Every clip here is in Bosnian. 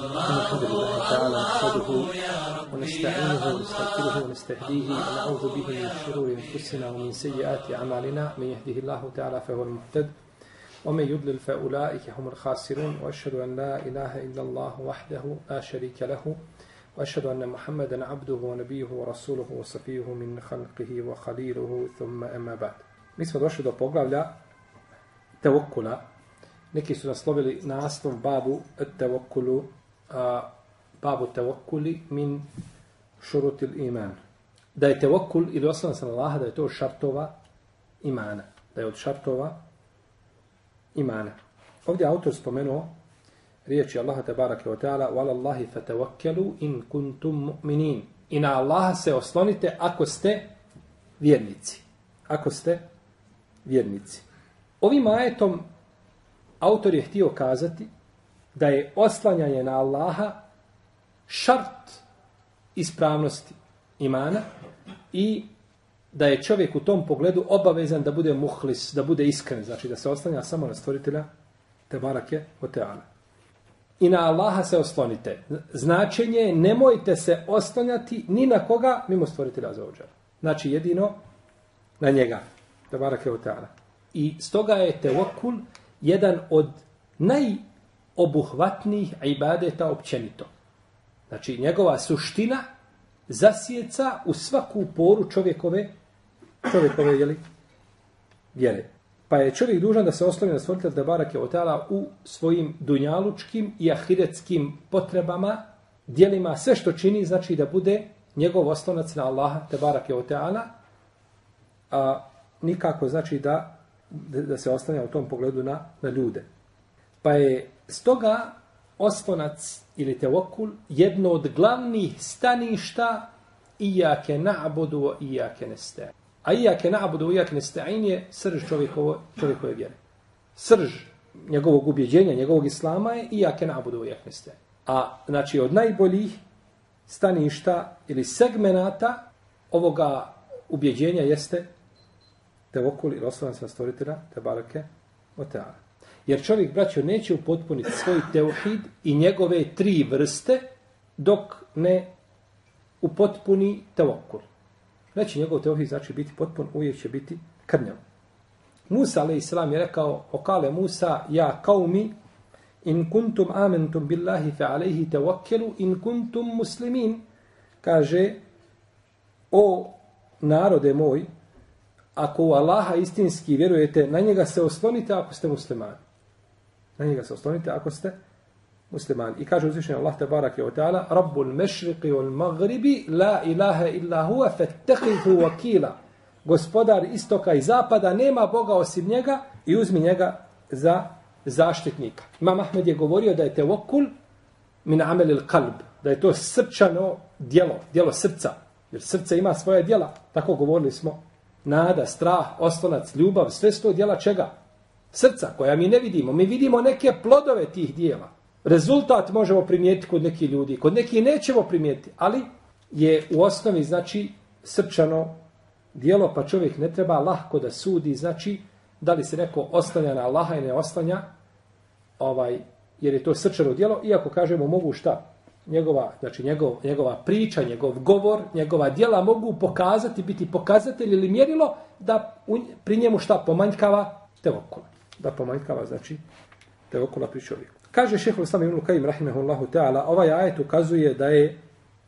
الحمد لله تعالى نحمده ونستعينه ونستغفره ونستهديه ونعوذ به من شرور أنفسنا ومن سيئات أعمالنا. من يهده الله تعالى فهو المهتد ومن يضلل فأولئك هم الخاسرون وأشهد أن لا إله إلا الله وحده لا شريك له وأشهد أن محمدا عبده ونبيه ورسوله وصفيه من خلقه وخليله. ثم أما بعد. Mi smo došli do. Neki su naslovili naslov babu teokulu a, babu tevokuli min šurutil iman. Da je tevokul ili osnovan sam Allaha, da je to šartova imana. Da je od šartova imana. Ovdje autor spomenuo riječi Allaha tabaraka wa ta'ala wa Allahi fatawakkalu in kuntum mu'minin. I na Allaha se oslonite ako ste vjernici. Ako ste vjernici. Ovim ajetom autor je htio kazati da je oslanjanje na Allaha šart ispravnosti imana i da je čovjek u tom pogledu obavezan da bude muhlis, da bude iskren, znači da se oslanja samo na stvoritelja te barake o teana. I na Allaha se oslonite. Značenje je nemojte se oslanjati ni na koga mimo stvoritelja za ođara. Znači jedino na njega. Te barake o teana. I stoga je tevokul jedan od naj obuhvatnih ibadeta općenito. Znači, njegova suština zasjeca u svaku poru čovjekove, čovjekove jeli, vjere. Pa je čovjek dužan da se oslovi na stvoritelj da barake otala u svojim dunjalučkim i ahiretskim potrebama, dijelima, sve što čini, znači da bude njegov oslonac na Allaha te barake otala, a nikako znači da da se ostane u tom pogledu na, na ljude. Pa je stoga oslonac ili teokul jedno od glavnih staništa ijake na'budu i ijake neste. A ijake na'budu i ijake nesta'in je srž čovjekovo, čovjekove vjere. Srž njegovog ubjeđenja, njegovog islama je ijake na'budu i ijake neste. A znači od najboljih staništa ili segmenata ovoga ubjeđenja jeste tevokul ili oslonac na stvoritelja, te barake, o teala. Jer čovjek, braćo, neće upotpuniti svoj teuhid i njegove tri vrste dok ne upotpuni tevokul. Znači, njegov teuhid znači biti potpun, uvijek će biti krnjav. Musa, ale salam, je rekao, okale Musa, ja kao mi, in kuntum amentum billahi fe alaihi tevokkelu, in kuntum muslimin, kaže, o narode moj, ako u Allaha istinski vjerujete, na njega se oslonite ako ste muslimani. Na njega se oslonite ako ste muslimani. I kaže uzvišenje Allah te barak je o ta'ala, Rabbul mešriqi wal magribi, la ilaha illa huwa, fattaqihu wakila. Gospodar istoka i zapada, nema Boga osim njega i uzmi njega za zaštitnika. Imam Ahmed je govorio da je tevokul min amelil kalb, da je to srčano dijelo, dijelo srca. Jer srce ima svoje dijela. Tako govorili smo nada, strah, oslonac, ljubav, sve sto dijela čega? Srca, koja mi ne vidimo. Mi vidimo neke plodove tih dijela. Rezultat možemo primijetiti kod nekih ljudi. Kod nekih nećemo primijetiti, ali je u osnovi, znači, srčano dijelo, pa čovjek ne treba lahko da sudi, znači, da li se neko oslanja na Allaha i ne oslanja, ovaj, jer je to srčano dijelo, iako kažemo mogu šta? njegova, znači njegov, njegova priča, njegov govor, njegova djela mogu pokazati, biti pokazatelj ili mjerilo da u, pri njemu šta pomanjkava tevokula. Da pomanjkava, znači, tevokula pri čovjeku. Kaže šehol Islam ibn Kajim, rahimehullahu ta'ala, ovaj ajet ukazuje da je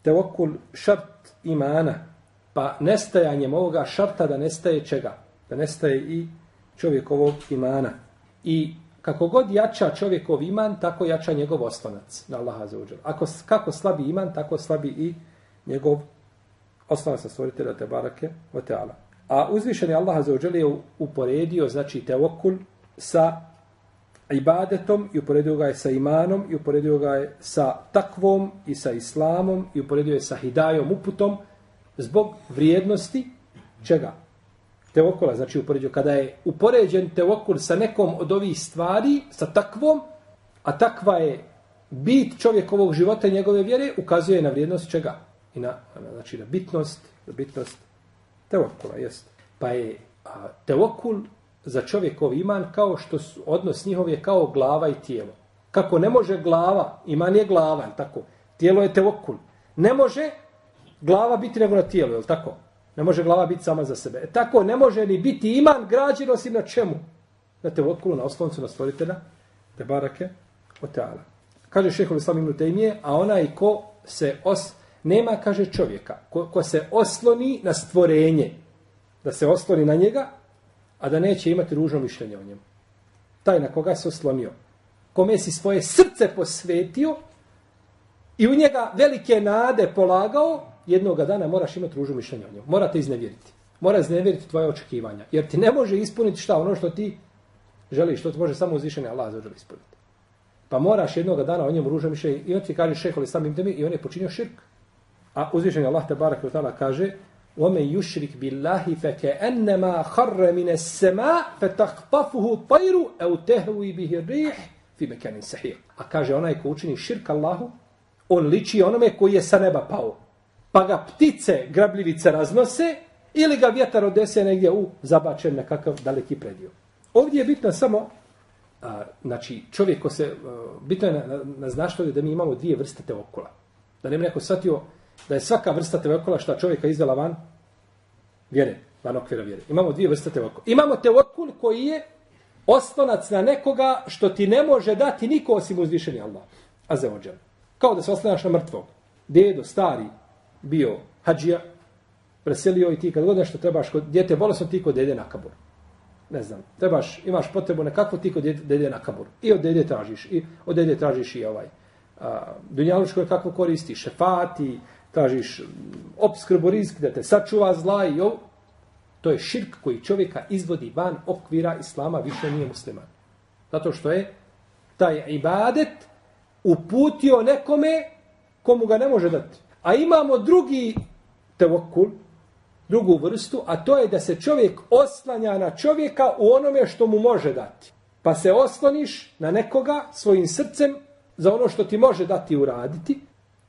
tevokul šart imana, pa nestajanjem ovoga šarta da nestaje čega? Da nestaje i čovjekovog imana. I kako god jača čovjekov iman, tako jača njegov oslonac na Allaha za uđer. Ako, kako slabi iman, tako slabi i njegov oslonac na stvoritelja te barake o teala. A uzvišeni Allah za uđer je uporedio, znači tevokul sa ibadetom i uporedio ga je sa imanom i uporedio ga je sa takvom i sa islamom i uporedio je sa hidajom uputom zbog vrijednosti čega? Teokula, znači uporedio. kada je upoređen teokul sa nekom od ovih stvari, sa takvom, a takva je bit čovjekovog života i njegove vjere, ukazuje na vrijednost čega? I na, znači, na bitnost, na bitnost teokula, jest. Pa je a, teokul za čovjekov iman kao što su, odnos njihov je kao glava i tijelo. Kako ne može glava, iman je glava, je tako? Tijelo je teokul. Ne može glava biti nego na tijelu, je tako? Ne može glava biti sama za sebe. E tako ne može ni biti iman građen osim na čemu? Na teokulu, na osloncu, na stvoritelja, te barake, o teala. Kaže šehol islam ibn Tejmije, a onaj ko se os... Nema, kaže čovjeka, ko, ko se osloni na stvorenje, da se osloni na njega, a da neće imati ružno mišljenje o njemu. Taj na koga se oslonio. Kome si svoje srce posvetio i u njega velike nade polagao, jednog dana moraš imati ružno mišljenje o njemu. Morate iznevjeriti. Mora iznevjeriti tvoje očekivanja. Jer ti ne može ispuniti šta ono što ti želiš, što ti može samo uzvišenje Allah za ispuniti. Pa moraš jednog dana o njemu ružno mišljenje i on ti kaže šeholi samim temi i on je počinio širk. A uzvišenje Allah te barak kaže وَمَنْ يُشْرِكْ بِاللَّهِ فَكَأَنَّمَا خَرَّ مِنَ السَّمَاءِ فَتَخْطَفُهُ طَيْرُ أَوْ تَهْوِي بِهِ الرِّيحِ فِي مَكَانٍ سَحِيرٍ A kaže onaj ko učini širk Allahu, on liči onome koji je sa neba pao. Pa ga ptice, grabljivice raznose ili ga vjetar odese negdje u zabačen nekakav daleki predio. Ovdje je bitno samo a, znači čovjek ko se a, bitno je na, na, na znaštvo da mi imamo dvije vrste teokola. Da ne bi neko shvatio da je svaka vrsta teokola šta čovjeka izdala van vjere, van okvira vjere. Imamo dvije vrste teokola. Imamo tevekul koji je oslonac na nekoga što ti ne može dati niko osim uzvišeni Allah. A za ođer. Kao da se oslonaš na mrtvog. Dedo, stari, bio hađija, preselio i ti kad god nešto trebaš kod djete bolesno ti kod dede na kabur. Ne znam, trebaš, imaš potrebu nekako ti kod dede na kabur. I od dede tražiš, i od dede tražiš i ovaj. A, dunjalučko je kako koristi, šefati, tražiš obskrbu rizik da te sačuva zla i ovo. To je širk koji čovjeka izvodi van okvira islama, više nije musliman. Zato što je taj ibadet uputio nekome komu ga ne može dati. A imamo drugi tevokul, drugu vrstu, a to je da se čovjek oslanja na čovjeka u onome što mu može dati. Pa se osloniš na nekoga svojim srcem za ono što ti može dati uraditi,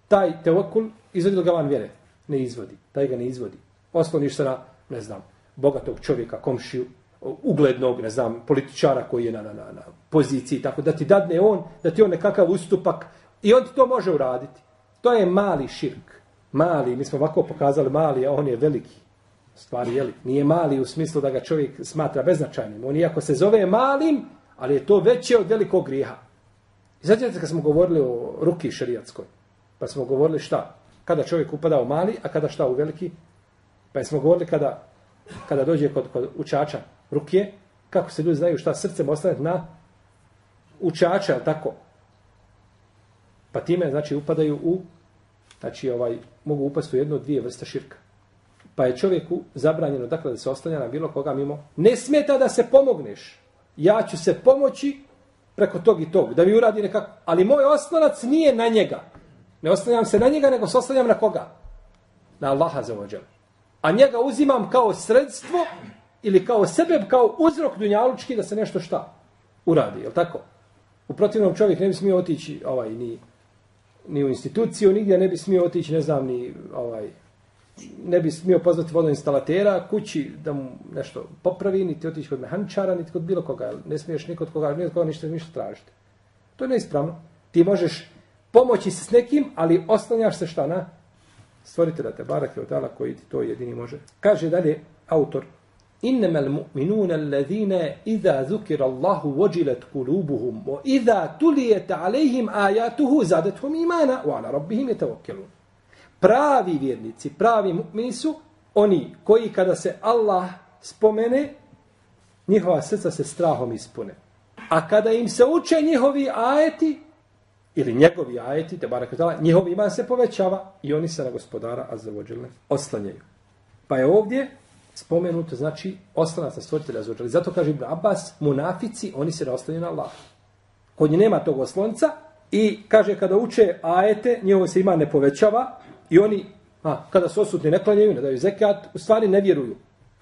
taj tevokul izvodi ga van vjere? Ne izvodi. Taj ga ne izvodi. Osloniš se na, ne znam, bogatog čovjeka, komšiju, uglednog, ne znam, političara koji je na, na, na, na poziciji, tako da ti dadne on, da ti on nekakav ustupak i on ti to može uraditi. To je mali širk. Mali, mi smo ovako pokazali mali, a on je veliki. Stvari, jeli? Nije mali u smislu da ga čovjek smatra beznačajnim. On iako se zove malim, ali je to veće od velikog grijeha. I znači, kad smo govorili o ruki šarijatskoj, pa smo govorili šta? Kada čovjek upada u mali, a kada šta u veliki? Pa smo govorili kada, kada dođe kod, kod učača rukije, kako se ljudi znaju šta srcem ostane na učača, tako? Pa time, znači, upadaju u, znači, ovaj, mogu upasti u jednu od dvije vrste širka. Pa je čovjeku zabranjeno, dakle, da se ostanja na bilo koga mimo. Ne smeta da se pomogneš. Ja ću se pomoći preko tog i tog, da mi uradi nekako. Ali moj osnovac nije na njega. Ne oslanjam se na njega, nego se oslanjam na koga? Na Allaha za ođel. A njega uzimam kao sredstvo ili kao sebe, kao uzrok dunjalučki da se nešto šta uradi. Je tako? U protivnom čovjek ne bi smio otići ovaj, ni, ni u instituciju, nigdje ne bi smio otići, ne znam, ni ovaj, ne bi smio pozvati vodoinstalatera kući da mu nešto popravi, niti otići kod mehančara, niti kod bilo koga. Ne smiješ nikod koga, nikod koga ništa, ništa tražiti. To je neispravno. Ti možeš pomoći se s nekim, ali oslanjaš se šta na stvoritelja te barake od Allah koji ti to jedini može. Kaže dalje autor, Innama al-mu'minuna alladhina idha dhukira Allahu wajilat qulubuhum wa idha tuliyat alayhim ayatuhu zadatuhum imana wa ala rabbihim yatawakkalun. Pravi vjernici, pravi mu'mini su oni koji kada se Allah spomene njihova srca se strahom ispune. A kada im se uče njihovi ajeti, ili njegovi ajeti, te barak tala, njihov iman se povećava i oni se na gospodara azzawajal oslanjaju. Pa je ovdje spomenuto, znači, oslanac na stvoritelja azzawajal. Zato kaže Ibn Abbas, munafici, oni se ne oslanjaju na Allah. Kod nje nema tog oslonca i kaže kada uče ajete, njihovo se iman ne povećava i oni, a, kada su osutni, ne klanjaju, ne daju zekat, u stvari ne vjeruju.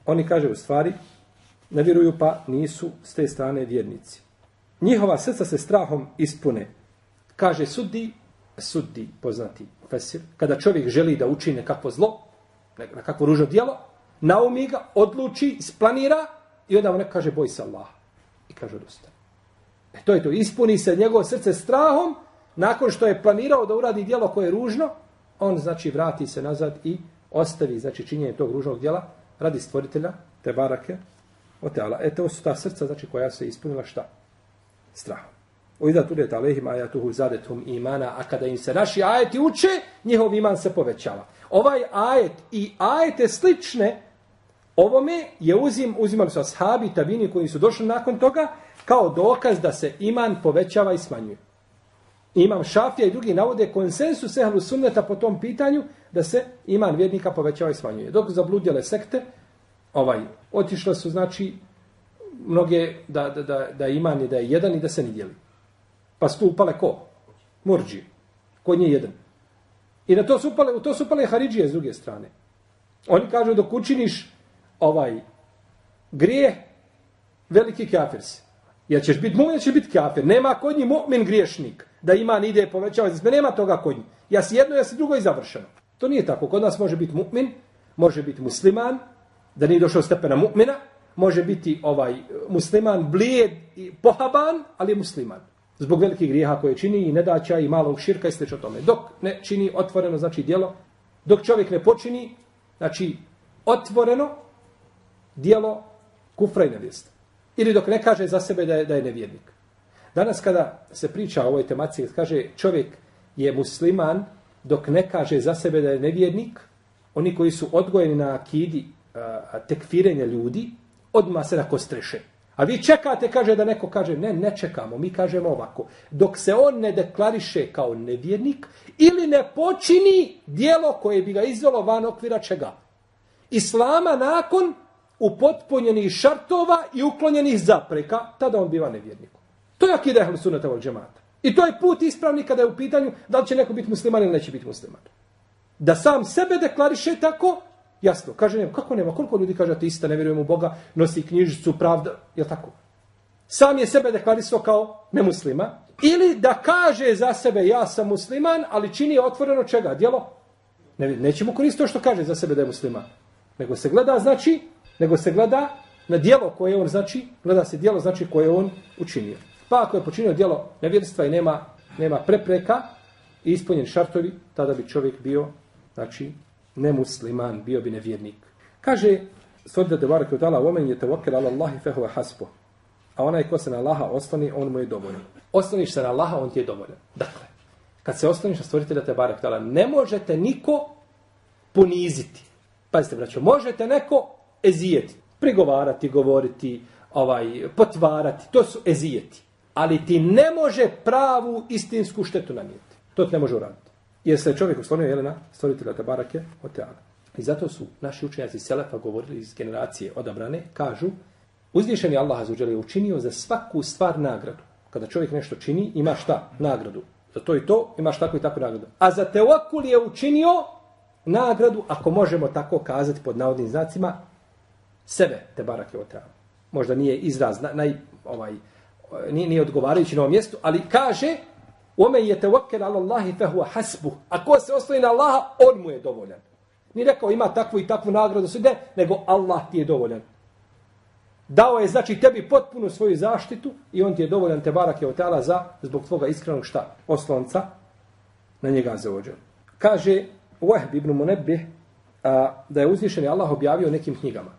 Oni kaže u stvari, ne vjeruju pa nisu s te strane vjernici. Njihova srca se strahom ispune. Kaže sudi, sudi poznati fesir, kada čovjek želi da učini nekakvo zlo, na kakvo ružno dijelo, naumi ga, odluči, isplanira i onda on kaže boj se Allah. I kaže odustane. E to je to, ispuni se njegovo srce strahom, nakon što je planirao da uradi dijelo koje je ružno, on znači vrati se nazad i ostavi znači činjenje tog ružnog dijela radi stvoritelja, te barake, o teala. E to su ta srca znači koja se ispunila šta? Strahom. Oida iza tu deta alehim ajatuhu zadetum imana, a kada im se naši ajeti uče, njihov iman se povećava. Ovaj ajet i ajete slične ovome je uzim, uzimali su ashabi, tabini koji su došli nakon toga, kao dokaz da se iman povećava i smanjuje. Imam Šafija i drugi navode konsensus ehlu sunneta po tom pitanju da se iman vjernika povećava i smanjuje. Dok zabludjele sekte, ovaj, otišle su, znači, mnoge da, da, da, da iman je da je jedan i da se ne dijeli. Pa su upale ko? Murđi. Kod nje jedan. I na to su upale, u to su upale Haridžije s druge strane. Oni kažu dok učiniš ovaj grije, veliki kafir si. Ja ćeš biti mu'min, ćeš biti kafir. Nema kod njih mu'min griješnik. Da ima ni ide povećava. Nema toga kod njih. Ja si jedno, ja si drugo i završeno. To nije tako. Kod nas može biti mu'min, može biti musliman, da nije došao stepena mu'mina, može biti ovaj musliman blijed i pohaban, ali je musliman. Zbog velikih grijeha koje čini i nedaća i malog širka i slično tome. Dok ne čini otvoreno, znači dijelo, dok čovjek ne počini, znači otvoreno dijelo kufra i nevjesta. Ili dok ne kaže za sebe da je, da je nevjernik. Danas kada se priča o ovoj temaciji, kaže čovjek je musliman dok ne kaže za sebe da je nevjernik, oni koji su odgojeni na akidi a, tekfirenja ljudi, odma se nakostreše. streše. A vi čekate, kaže da neko kaže, ne, ne čekamo, mi kažemo ovako. Dok se on ne deklariše kao nevjernik ili ne počini dijelo koje bi ga izvelo van okvira čega. Islama nakon upotpunjenih šartova i uklonjenih zapreka, tada on biva nevjernikom. To je akida ehlu sunata vol džemata. I to je put ispravni kada je u pitanju da li će neko biti musliman ili neće biti musliman. Da sam sebe deklariše tako, jasno, kaže nema, kako nema, koliko ljudi kaže ateista, ne vjerujem u Boga, nosi knjižicu, pravda, je tako? Sam je sebe deklarisao kao nemuslima, ili da kaže za sebe ja sam musliman, ali čini otvoreno čega, djelo? Ne, nećemo koristiti to što kaže za sebe da je musliman. Nego se gleda, znači, nego se gleda na djelo koje on znači, gleda se djelo, znači koje on učinio. Pa ako je počinio djelo nevjerstva i nema, nema prepreka i ispunjen šartovi, tada bi čovjek bio, znači, nemusliman, bio bi nevjernik. Kaže, Sodda de od Allah, omen je tevokil ala Allahi fehova haspo. A onaj ko se na Allaha ostani, on mu je dovoljan. Ostaniš se na Allaha, on ti je dovoljan. Dakle, kad se ostaniš na stvoritelja te Barak Utala, ne možete niko poniziti. Pazite, braćo, možete neko ezijeti, prigovarati, govoriti, ovaj, potvarati, to su ezijeti. Ali ti ne može pravu istinsku štetu nanijeti. To ti ne može uraditi. Jer se čovjek oslonio na stvoritelja Tabarake, od Teana. I zato su naši učenjaci Selefa govorili iz generacije odabrane, kažu, uzvišeni Allah Azuđel je učinio za svaku stvar nagradu. Kada čovjek nešto čini, ima šta? Nagradu. Za to i to imaš tako i tako nagradu. A za teokul je učinio nagradu, ako možemo tako kazati pod navodnim znacima, sebe, te barake otrava. Možda nije izraz, naj, ovaj, nije, nije odgovarajući na ovom mjestu, ali kaže, Ome je tevakel ala Allahi fehu hasbu. A ko se osloni na Allaha, on mu je dovoljan. Ni rekao ima takvu i takvu nagradu sve, nego Allah ti je dovoljan. Dao je znači tebi potpunu svoju zaštitu i on ti je dovoljan te barak je otala za zbog tvoga iskrenog šta? Oslonca na njega zaođen. Kaže Wahb ibn Munebbi da je uzvišeni Allah objavio nekim knjigama.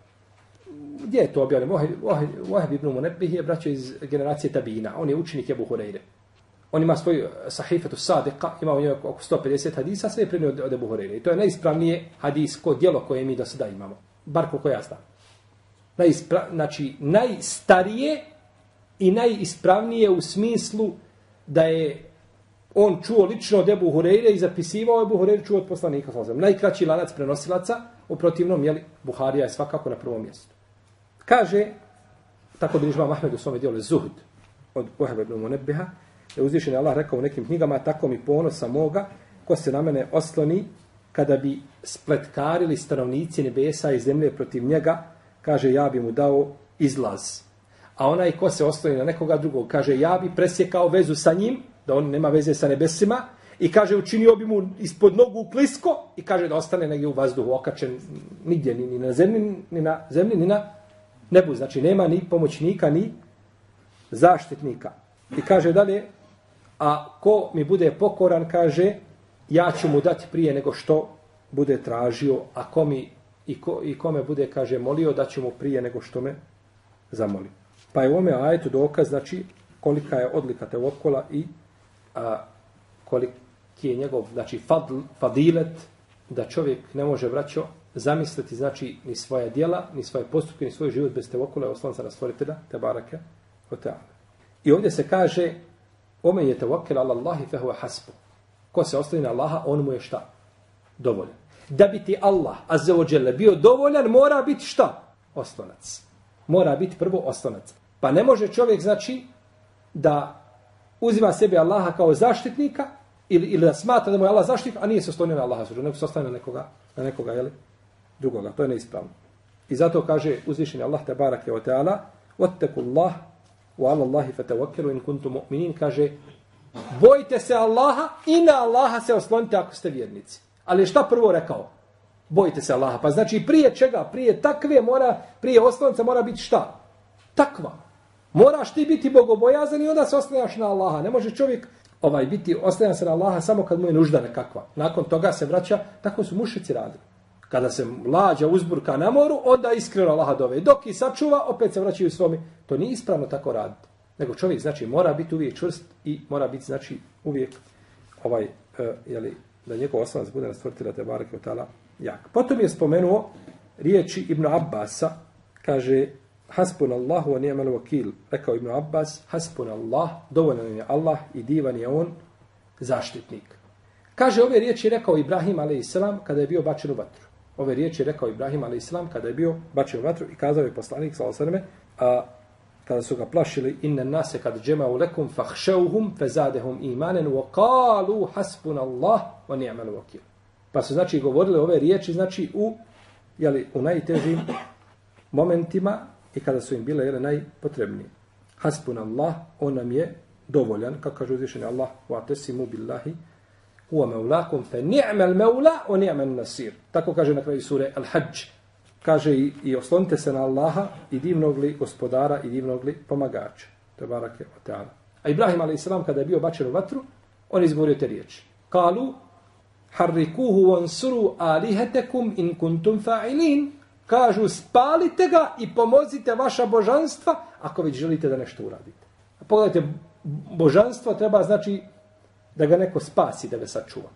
Gdje je to objavljeno? Wahb ibn Munebbi je braćo iz generacije Tabina. On je učenik Ebu Hureyre. On ima svoj eh, sahifetu sadiqa, ima u njoj oko 150 hadisa, sve je prenio od, od Ebu Horeire. I to je najispravnije hadisko dijelo koje mi do sada imamo. Bar koliko ja znam. Najispra, znači, najstarije i najispravnije u smislu da je on čuo lično od Ebu Horeire i zapisivao Ebu Horeire čuo od poslanika. Sallam. Najkraći lanac prenosilaca, u protivnom, jeli, Buharija je svakako na prvom mjestu. Kaže, tako bi nižba Mahmed u svome dijelu, Zuhd, od Uhebe ibn Munebbeha, je uzvišen Allah rekao u nekim knjigama, tako mi ponosa moga, ko se na mene osloni, kada bi spletkarili stanovnici nebesa i zemlje protiv njega, kaže ja bi mu dao izlaz. A onaj ko se osloni na nekoga drugog, kaže ja bi presjekao vezu sa njim, da on nema veze sa nebesima, i kaže učinio bi mu ispod nogu klisko i kaže da ostane negdje u vazduhu okačen nigdje, ni, ni na zemlji, ni na zemlji, ni na nebu. Znači nema ni pomoćnika, ni zaštitnika. I kaže dalje, a ko mi bude pokoran, kaže, ja ću mu dati prije nego što bude tražio, a ko mi i, ko, i kome bude, kaže, molio, da ću mu prije nego što me zamoli. Pa je u ome ajetu dokaz, znači, kolika je odlika te okola i a, koliki je njegov, znači, fadl, fadilet, da čovjek ne može vraćo zamisliti, znači, ni svoje dijela, ni svoje postupke, ni svoj život bez te okola, oslanca na stvoritelja, te barake, o te I ovdje se kaže, ome je te ala Allahi fehu hasbu. Ko se ostavi na Allaha, on mu je šta? Dovoljan. Da bi ti Allah, azza wa bio dovoljan, mora biti šta? Oslonac. Mora biti prvo oslonac. Pa ne može čovjek, znači, da uzima sebe Allaha kao zaštitnika, ili, ili da smatra da mu je Allah zaštitnik, a nije se oslonio na Allaha, nego se ostavio na nekoga, na nekoga, jeli, drugoga. To je neispravno. I zato kaže uzvišenje Allah, te barake o teala, Otteku Allah, wa ala Allahi fatawakkelu in kuntum mu'minin, kaže, bojte se Allaha i na Allaha se oslonite ako ste vjernici. Ali šta prvo rekao? Bojte se Allaha. Pa znači prije čega? Prije takve mora, prije oslonca mora biti šta? Takva. Moraš ti biti bogobojazan i onda se oslanjaš na Allaha. Ne može čovjek ovaj biti oslanjan se na Allaha samo kad mu je nužda nekakva. Nakon toga se vraća, tako su mušici radili. Kada se mlađa uzburka na moru, onda iskreno Allaha dove. Dok i sačuva, opet se vraćaju svomi. To nije ispravno tako raditi. Nego čovjek, znači, mora biti uvijek čvrst i mora biti, znači, uvijek ovaj, e, jeli, da njegov osnovac bude na stvrtila te barake od tala jak. Potom je spomenuo riječi Ibn Abbasa, kaže, Hasbun Allahu wa ni'mal wakil. Rekao Ibn Abbas, Hasbun Allah, dovoljan je Allah i divan je on zaštitnik. Kaže ove riječi rekao Ibrahim a.s. kada je bio bačen u vatru. Ove riječi rekao Ibrahim a.s. kada je bio bačen u vatru i kazao je poslanik s.a.v. a kada su ga plašili inna nase kad džema'u lekum fahšauhum fezadehum imanen wa kalu hasbun Allah wa ni'mal wakil. Pa su znači govorili ove riječi znači u jeli, u najtežim momentima i kada su im bile jeli, najpotrebnije. Hasbun Allah, on nam je dovoljan, kako kaže uzvišeni Allah, wa tesimu billahi, huwa maulakum, fe ni'mal maula, o ni'mal nasir. Tako kaže na kraju sure Al-Hajj. Kaže i, i oslonite se na Allaha i divnog li gospodara i divnog li pomagača. To je barake o teana. A Ibrahim a.s. kada je bio bačen u vatru, on izgovorio te riječi. Kalu, harrikuhu vansuru alihetekum in kuntum fa'ilin. Kažu, spalite ga i pomozite vaša božanstva ako već želite da nešto uradite. A pogledajte, božanstvo treba znači da ga neko spasi, da ga sačuva.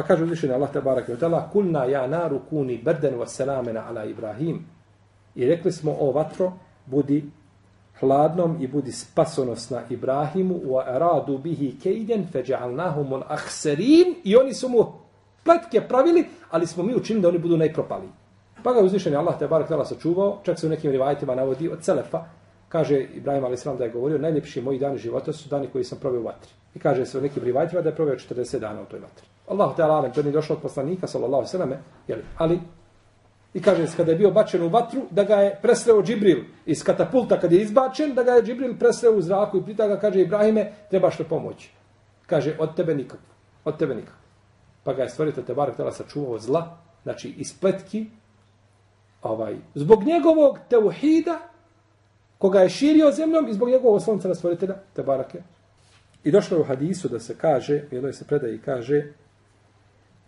Pa kaže uzvišeni Allah te barak i otala, kulna ja naru kuni brden wa selamena ala Ibrahim. I rekli smo, o vatro, budi hladnom i budi spasonosna Ibrahimu wa aradu bihi kejden feđa'alnahum on ahserin i oni su mu pletke pravili, ali smo mi učinili da oni budu najpropali. Pa ga uzvišeni Allah te barak tala sačuvao, čak se u nekim rivajtima navodi od Celefa, kaže Ibrahim a.s. da je govorio, najljepši moji dani života su dani koji sam proveo u vatri. I kaže se u nekim rivajtima da je proveo 40 dana u toj vatri. Allah te alalem, to nije došlo od poslanika, sallallahu sallame, jeli, ali, i kaže se, kada je bio bačen u vatru, da ga je presreo Džibril iz katapulta, kad je izbačen, da ga je Džibril presreo u zraku i pita ga, kaže, Ibrahime, trebaš li pomoći? Kaže, od tebe nikak, od tebe nikak. Pa ga je stvorite te barak tela sačuvao zla, znači iz pletki, ovaj, zbog njegovog teuhida, koga je širio zemljom i zbog njegovog oslonca na stvoritelja, te barake. I došlo je u hadisu da se kaže, u jednoj se predaji kaže,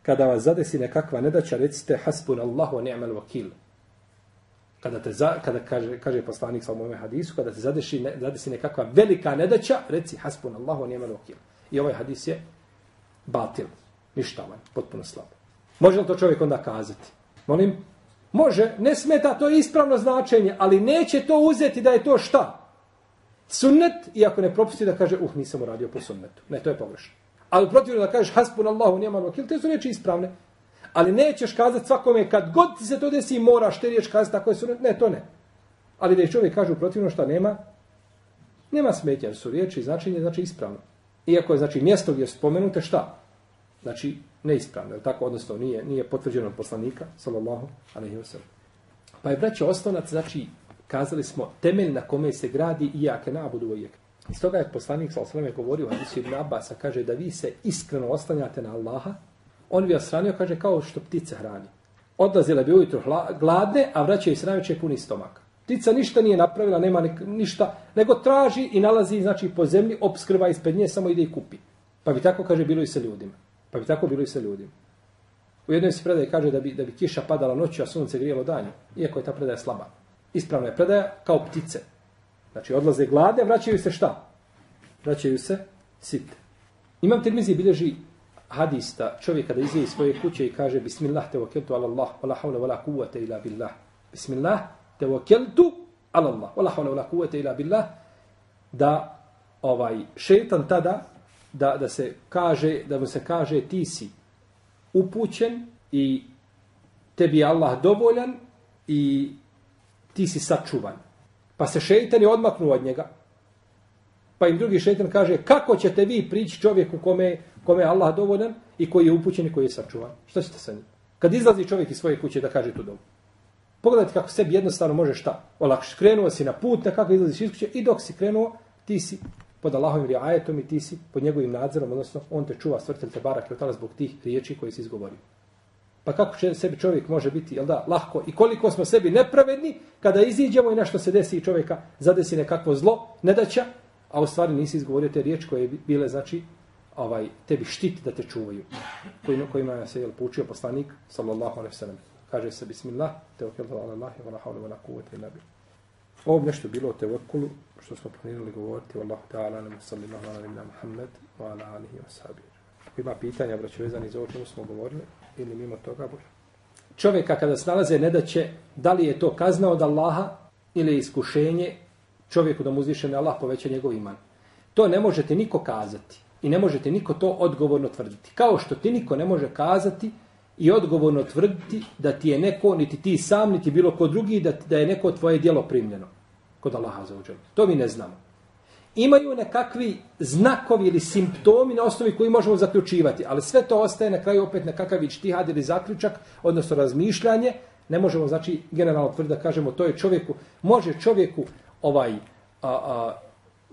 kada vas zadesi nekakva nedaća, recite hasbun Allahu ni'mal vakil. Kada te za, kada kaže kaže poslanik sa mojom hadisu, kada se zadesi ne, zadesi nekakva velika nedaća, reci hasbun Allahu ni'mal vakil. I ovaj hadis je batil, ništavan, potpuno slab. Može li to čovjek onda kazati? Molim, može, ne smeta, to je ispravno značenje, ali neće to uzeti da je to šta? Sunnet, iako ne propusti da kaže, uh, nisam uradio po sunnetu. Ne, to je pogrešno. Ali protivno da kažeš hasbun Allahu ni'mal vakil, te su reči ispravne. Ali nećeš kazati svakome kad god ti se to desi moraš te riječ kazati tako je sunnet. Ne, to ne. Ali da je čovjek kaže protivno šta nema, nema smetnja, su riječi značenje znači ispravno. Iako je znači mjesto gdje spomenute šta? Znači neispravno, je tako? Odnosno nije, nije potvrđeno od poslanika, sallallahu alaihi wa sallam. Pa je, braće, osnovac, znači, kazali smo, temelj na kome se gradi i jake nabudu vojek. Iz toga je poslanik sa osrame govorio, Hadisu ibn Abasa, kaže da vi se iskreno oslanjate na Allaha, on bi osranio, kaže, kao što ptice hrani. Odlazile bi ujutro gladne, a vraćaju se najveće puni stomak. Ptica ništa nije napravila, nema nik, ništa, nego traži i nalazi, znači, po zemlji, obskrva ispred nje, samo ide i kupi. Pa bi tako, kaže, bilo i sa ljudima. Pa bi tako bilo i sa ljudima. U jednoj se predaje kaže da bi, da bi kiša padala noću, a sunce grijelo danju, iako je ta predaja slaba. Ispravna je predaja kao ptice. Znači, odlaze glade, vraćaju se šta? Vraćaju se site. Imam Tirmizi bilježi hadista čovjek kada izvije iz svoje kuće i kaže Bismillah te ala Allah, wa la hawla wa la kuvvete ila billah. Bismillah te ala Allah, wa la hawla wa la kuvvete ila billah. Da ovaj šeitan tada, da, da se kaže, da mu se kaže ti si upućen i tebi je Allah dovoljan i ti si sačuvan. Pa se šeitan je odmaknuo od njega. Pa im drugi šeitan kaže, kako ćete vi prići čovjeku kome, kome je Allah dovoljan i koji je upućen i koji je sačuvan? Šta ćete sa njim? Kad izlazi čovjek iz svoje kuće da kaže tu dobu. Pogledajte kako sebi jednostavno može šta. Olakš, krenuo si na put, nekako izlaziš iz kuće i dok si krenuo, ti si pod Allahovim riajetom i ti si pod njegovim nadzorom, odnosno on te čuva stvrtelj te barak i otala zbog tih riječi koje si izgovorio. Pa kako će sebi čovjek može biti, jel da, lahko i koliko smo sebi nepravedni kada iziđemo i nešto se desi i čovjeka zadesi nekakvo zlo, nedaća, a u stvari nisi izgovorio te riječi koje bile, znači, ovaj, tebi štit da te čuvaju. Kojima, kojima se je poučio poslanik, sallallahu alaihi sallam. Kaže se, bismillah, te ala Allahi, wa la hawla wa la kuvvete illa billah. Ovo bi nešto bilo o tevakulu, što smo planirali govoriti, Wallahu ta'ala, nam sallallahu ala nabina Muhammed, wa ala alihi wa sahabi. Ako ima pitanja, braću vezani za ovo čemu smo govorili, ili mimo toga, bolje. Čovjeka kada se nalaze ne da će, da li je to kazna od Allaha ili iskušenje čovjeku da mu uzviše Allah poveća njegov iman. To ne možete niko kazati i ne možete niko to odgovorno tvrditi. Kao što ti niko ne može kazati i odgovorno tvrditi da ti je neko, niti ti sam, niti bilo ko drugi, da, da je neko tvoje dijelo primljeno kod Allaha za uđenje. To mi ne znamo. Imaju nekakvi znakovi ili simptomi na osnovi koji možemo zaključivati, ali sve to ostaje na kraju opet nekakav ičtihad ili zaključak, odnosno razmišljanje. Ne možemo, znači, generalno tvrditi da kažemo to je čovjeku, može čovjeku ovaj a, a,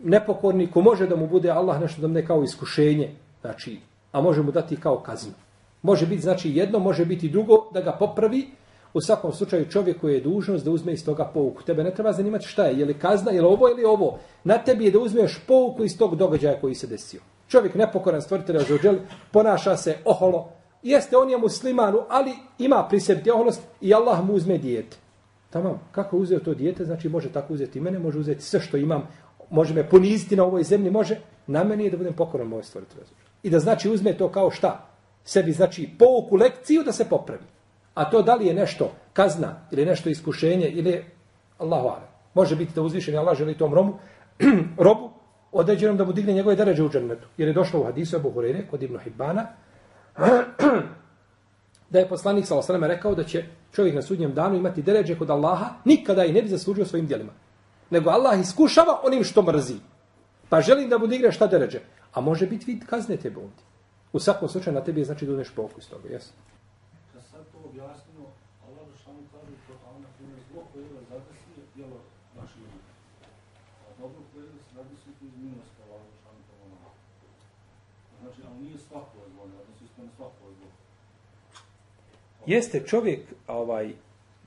nepokorniku, može da mu bude Allah nešto da mu ne kao iskušenje, znači, a može mu dati kao kaznu. Može biti znači jedno, može biti drugo da ga popravi. U svakom slučaju čovjeku je dužnost da uzme iz toga pouku. Tebe ne treba zanimati šta je, je li kazna, je li ovo ili ovo. Na tebi je da uzmeš pouku iz tog događaja koji se desio. Čovjek nepokoran stvoritelja Azuđel ponaša se oholo. Jeste, on je muslimanu, ali ima pri sebi oholost i Allah mu uzme dijete. Tamam, kako je uzeo to dijete, znači može tako uzeti mene, može uzeti sve što imam, može me poniziti na ovoj zemlji, može. Na meni je da budem pokoran moj stvoritelj I da znači uzme to kao šta? sebi znači pouku lekciju da se popravi. A to da li je nešto kazna ili nešto iskušenje ili Allahu ala. Može biti da uzvišeni Allah želi tom romu, robu određenom da mu digne njegove deređe u džennetu. Jer je došlo u hadisu Abu Hurere kod Ibn Hibbana da je poslanik s.a.v. rekao da će čovjek na sudnjem danu imati deređe kod Allaha nikada i ne bi zaslužio svojim djelima. Nego Allah iskušava onim što mrzi. Pa želim da mu digne šta deređe. A može biti vid kazne tebe ovdje. U svakom slučaju na tebi je znači da uzmeš pokus toga, jesu? Kad sad to objasnimo, Allah da šanu kaže to, a na primjer zlo koje je zadesi je djelo naše ljudi. A dobro koje je zadesi je iz milosti Allah da šanu to ono. Znači, ali nije svako je zlo, da se ispane svako je zlo. Jeste čovjek, ovaj,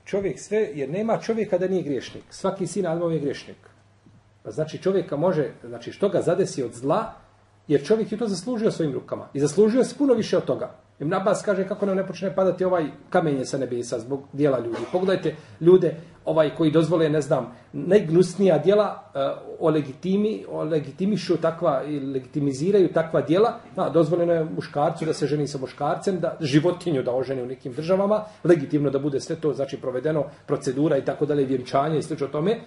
čovjek sve, jer nema čovjeka da nije griješnik. Svaki sin Adamov je griješnik. Pa znači čovjeka može, znači što ga zadesi od zla, Jer čovjek je to zaslužio svojim rukama. I zaslužio se puno više od toga. Ibn Abbas kaže kako nam ne počne padati ovaj kamenje sa nebesa zbog dijela ljudi. Pogledajte ljude ovaj koji dozvole, ne znam, najgnusnija dijela eh, uh, o legitimi, o legitimišu takva i legitimiziraju takva dijela. Da, dozvoljeno je muškarcu da se ženi sa muškarcem, da životinju da oženi u nekim državama, legitimno da bude sve to, znači provedeno procedura i tako dalje, vjenčanje i sl. tome.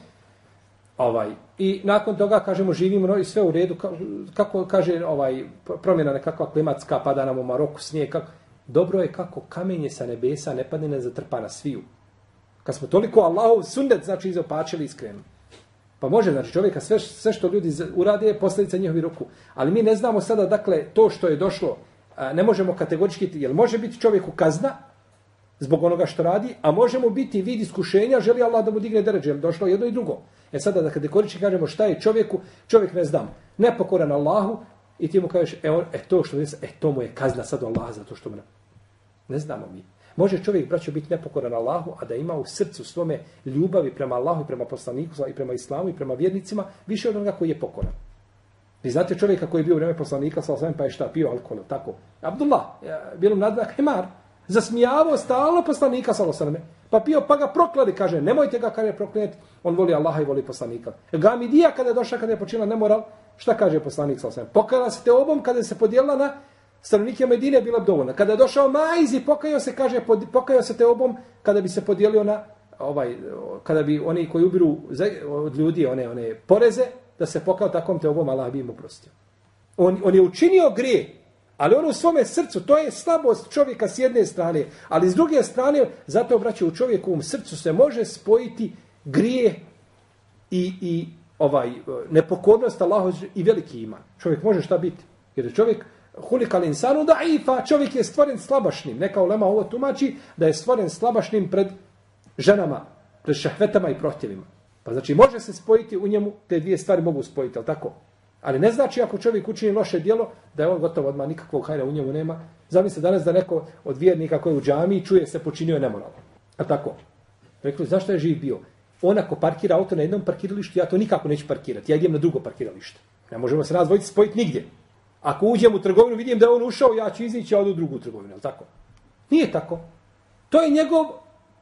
Ovaj. I nakon toga, kažemo, živimo i sve u redu, kako kaže ovaj promjena nekakva klimatska, pada nam u Maroku snijeg, kako, dobro je kako kamenje sa nebesa ne padne ne zatrpa na sviju. Kad smo toliko Allahov sundet, znači izopačili iskreno. Pa može, znači čovjeka, sve, sve što ljudi urade je posljedica njihovi ruku. Ali mi ne znamo sada, dakle, to što je došlo, ne možemo kategorički, jel može biti čovjeku kazna, zbog onoga što radi, a možemo biti vid iskušenja, želi Allah da mu digne deređe, jer došlo jedno i drugo. E sada da kada koriči kažemo šta je čovjeku, čovjek ne znam, nepokoran Allahu i ti mu kažeš, e, on, e to što e to mu je kazna sad Allah zato što mu ne. Ne znamo mi. Može čovjek, braćo, biti nepokoran Allahu, a da ima u srcu svome ljubavi prema Allahu i prema poslaniku i prema islamu i prema vjernicima, više od onoga koji je pokoran. Vi znate čovjeka koji je bio u vreme poslanika, sa pa je šta, pio alkohol, tako. Abdullah, bilo mu nadvijak zasmijavao stalno poslanika, sa osvijem, pa pio, pa ga proklali, kaže, nemojte ga, kada je proklet, on voli Allaha i voli poslanika. Gamidija, kada je došla, kada je počela nemoral, šta kaže poslanik, sa osvijem, pokajala se te obom, kada se podijelila na stanovnike Medine bila bi dovoljna. Kada je došao Majz i pokajao se, kaže, pokajao se te obom, kada bi se podijelio na, ovaj, kada bi oni koji ubiru od ljudi one, one poreze, da se pokao takom te obom, Allah bi im oprostio. On, on je učinio grije, ali ono u svome srcu, to je slabost čovjeka s jedne strane, ali s druge strane, zato vraća u čovjekovom srcu se može spojiti grije i, i ovaj nepokornost Allahu i veliki iman. Čovjek može šta biti? Jer je čovjek hulikal insanu da ifa, čovjek je stvoren slabašnim. Neka ulema ovo tumači da je stvoren slabašnim pred ženama, pred šahvetama i prohtjevima. Pa znači može se spojiti u njemu, te dvije stvari mogu spojiti, ali tako? Ali ne znači ako čovjek učini loše djelo, da je on gotovo odmah nikakvog hajra u njemu nema. Zamislite danas da neko od vjernika koji je u džami čuje se počinio nemoralno. A tako? Rekli, zašto je živ bio? On ako parkira auto na jednom parkiralištu, ja to nikako neću parkirati. Ja idem na drugo parkiralište. Ne možemo se nas dvojice spojiti nigdje. Ako uđem u trgovinu, vidim da je on ušao, ja ću izići, ja odu u drugu trgovinu. Ali tako? Nije tako. To je njegov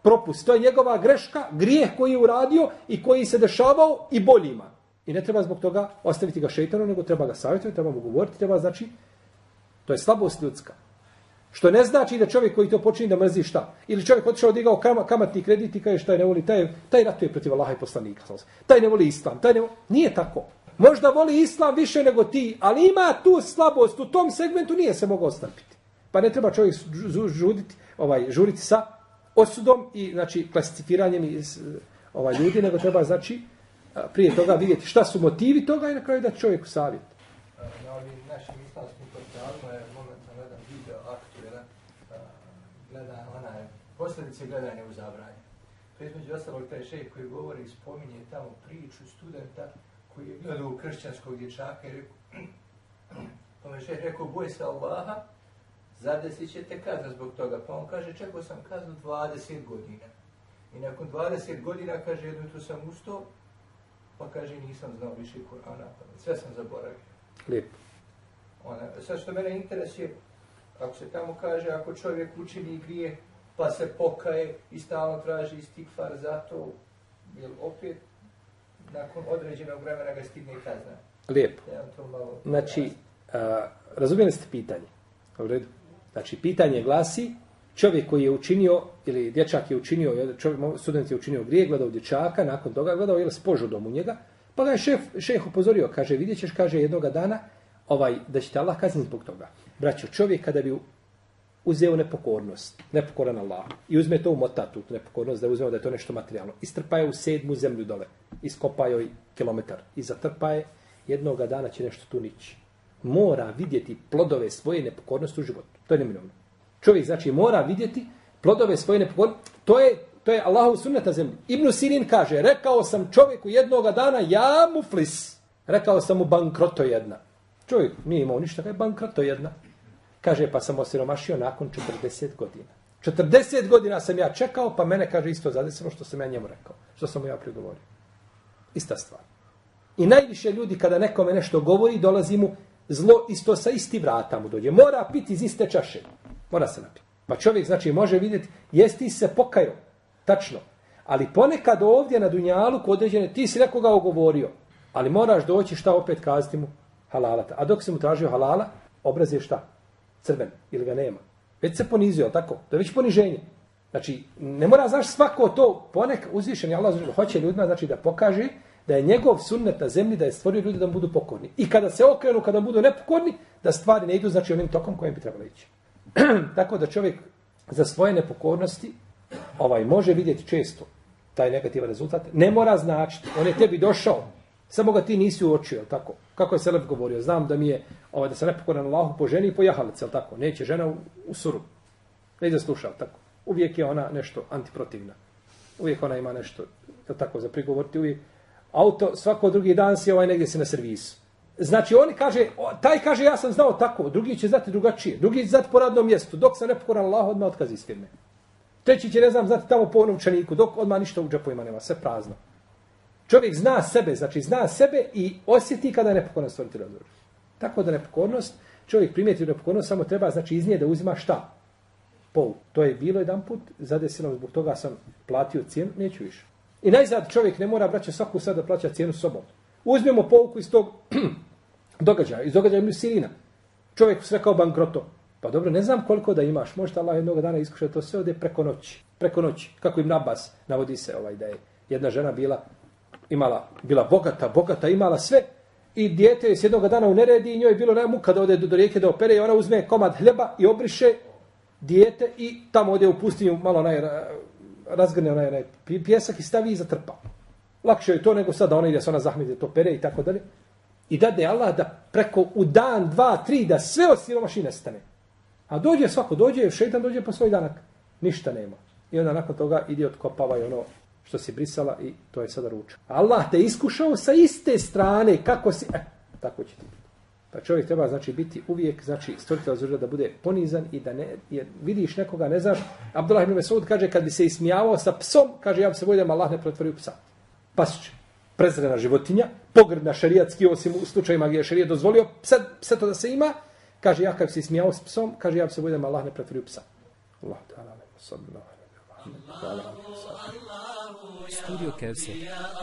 propust, to je njegova greška, grijeh koji je uradio i koji se dešavao i boljima. I ne treba zbog toga ostaviti ga šeitanu, nego treba ga savjetovati, treba mu govoriti, treba znači, to je slabost ljudska. Što ne znači da čovjek koji to počini da mrzi šta. Ili čovjek otišao odigao kam, kamatni kredit i kaže šta je ne voli, taj, taj ratuje protiv Allaha i poslanika. Taj ne voli islam, taj ne voli... Nije tako. Možda voli islam više nego ti, ali ima tu slabost, u tom segmentu nije se mogao ostaviti. Pa ne treba čovjek žuditi, ovaj, žuriti sa osudom i znači klasificiranjem iz, ovaj, ljudi, nego treba znači prije toga vidjeti šta su motivi toga i na kraju da čovjeku savjet. Na ovim našim islamskim portalima je momentan jedan video aktuelan, gleda onaj posljedice gledanja u zabranje. To između ostalog taj šejh koji govori i spominje tamo priču studenta koji je gledao kršćanskog dječaka i rekao, pa me šeh rekao, boj se Allaha, zadesit će te kazna zbog toga. Pa on kaže, čekao sam kaznu 20 godina. I nakon 20 godina, kaže, jednu tu sam ustao, pa kaže, nisam znao više Kur'ana, pa sve sam zaboravio. Lijepo. Ona, sad što mene interesuje, ako se tamo kaže, ako čovjek učini grije, pa se pokaje i stalno traži istikfar za to, jel opet nakon određenog vremena ga stigne kazna. Lijepo. Ja to malo znači, a, razumijeli ste pitanje? U redu. Znači, pitanje glasi, čovjek koji je učinio, ili dječak je učinio, čovjek, student je učinio grije, gledao dječaka, nakon toga gledao je s požudom u njega, pa ga je šef, šef upozorio, kaže, vidjet ćeš, kaže, jednoga dana, ovaj, da će te Allah kazniti zbog toga. Braćo, čovjek kada bi uzeo nepokornost, nepokoran Allah, i uzme to u motatu, nepokornost, da uzme da je to nešto materijalno, istrpa je u sedmu zemlju dole, iskopa joj kilometar i zatrpa je, jednoga dana će nešto tu nići. Mora vidjeti plodove svoje nepokornosti u životu. To je neminovno. Čovjek znači mora vidjeti plodove svoje nepokornosti. To je, to je Allahov sunnet na zemlji. Ibn Sirin kaže, rekao sam čovjeku jednoga dana, ja muflis. Rekao sam mu bankroto jedna. Čovjek nije imao ništa, je bankroto jedna. Kaže, pa sam osiromašio nakon 40 godina. 40 godina sam ja čekao, pa mene, kaže, isto zadesilo što sam ja njemu rekao. Što sam mu ja prigovorio. Ista stvar. I najviše ljudi, kada nekome nešto govori, dolazi mu zlo isto sa isti vrata mu dođe. Mora piti iz iste čaše. Mora se napiti. Pa čovjek, znači, može vidjeti, jesti se pokajo. Tačno. Ali ponekad ovdje na Dunjalu, kod određene, ti si nekoga ogovorio. Ali moraš doći šta opet kazati mu halalata. A dok se mu tražio halala, obraz je šta? crven ili ga nema. Već se ponizio, tako? To je već poniženje. Znači, ne mora, znaš, svako to ponek uzvišen je Allah hoće ljudima, znači, da pokaže da je njegov sunnet na zemlji, da je stvorio ljudi da budu pokorni. I kada se okrenu, kada budu nepokorni, da stvari ne idu, znači, onim tokom kojem bi trebalo ići. tako da čovjek za svoje nepokornosti ovaj može vidjeti često taj negativan rezultat. Ne mora značiti. On je tebi došao, Samo ga ti nisi uočio, tako? Kako je Selef govorio? Znam da mi je, ovaj, da se nepokoran Allahu po ženi i po jahalici, tako? Neće žena u, u suru. Ne ide sluša, tako? uvijek je ona nešto antiprotivna. Uvijek ona ima nešto, je tako, za prigovoriti, uvijek. Auto, svako drugi dan si ovaj negdje si na servisu. Znači, oni kaže, taj kaže, ja sam znao tako, drugi će znati drugačije, drugi će znati po radnom mjestu, dok sam nepokoran Allah, odmah otkaz iz firme. Treći će, ne znam, znati tamo po novčaniku, dok odmah ništa u džepovima nema, sve prazno. Čovjek zna sebe, znači zna sebe i osjeti kada je nepokoran stvoritelj razvoj. Tako da nepokornost, čovjek primijeti nepokornost, samo treba, znači iz nje da uzima šta? Pol. To je bilo jedan put, zadesilo zbog toga sam platio cijenu, neću više. I najzad čovjek ne mora braće, svaku sad da plaća cijenu sobom. Uzmemo pouku iz tog događaja, iz događaja Ibn Sirina. Čovjek sve kao bankroto. Pa dobro, ne znam koliko da imaš. Možete Allah jednog dana iskušati to sve ode preko noći. Preko noći. Kako im nabas navodi se ovaj da je jedna žena bila imala, bila bogata, bogata, imala sve. I dijete je s jednog dana u neredi i njoj je bilo nema muka da ode do, do rijeke da opere i ona uzme komad hljeba i obriše dijete i tamo ode u pustinju malo onaj, razgrne onaj, onaj pjesak i stavi i zatrpa. Lakše je to nego sad da ona ide se ona zahmeti to pere i tako dalje. I da Allah da preko u dan, dva, tri, da sve od siromaši nestane. A dođe svako, dođe, šeitan dođe po svoj danak. Ništa nema. I onda nakon toga ide otkopava i ono što si brisala i to je sada ruča. Allah te iskušao sa iste strane, kako si... Eh, tako će ti biti. Pa čovjek treba znači biti uvijek, znači stvoriti razloža da bude ponizan i da ne, jer vidiš nekoga, ne znaš. Abdullah ibn Mesud kaže, kad bi se ismijavao sa psom, kaže, ja bi se bojim da Allah ne pretvori u psa. Pasić, prezrena životinja, pogrdna šerijatski, osim u slučajima gdje je šerijat dozvolio, sad, sve to da se ima, kaže, ja kad bi se smijao s psom, kaže, ja bi se budem, Allah ne pretvorio psa. Allah, ta'ala, sallallahu Studio Kevser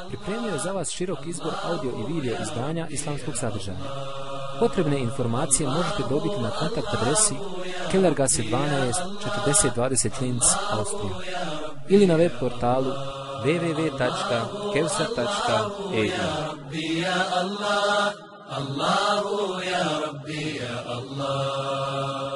pripremio je za vas širok izbor audio i video izdanja islamskog sadržaja. Potrebne informacije možete dobiti na kontakt adresi Kellergasse 12 4020 Linz, Austrija ili na web portalu www.kevser.eu Allahu ya Rabbi ya Allah.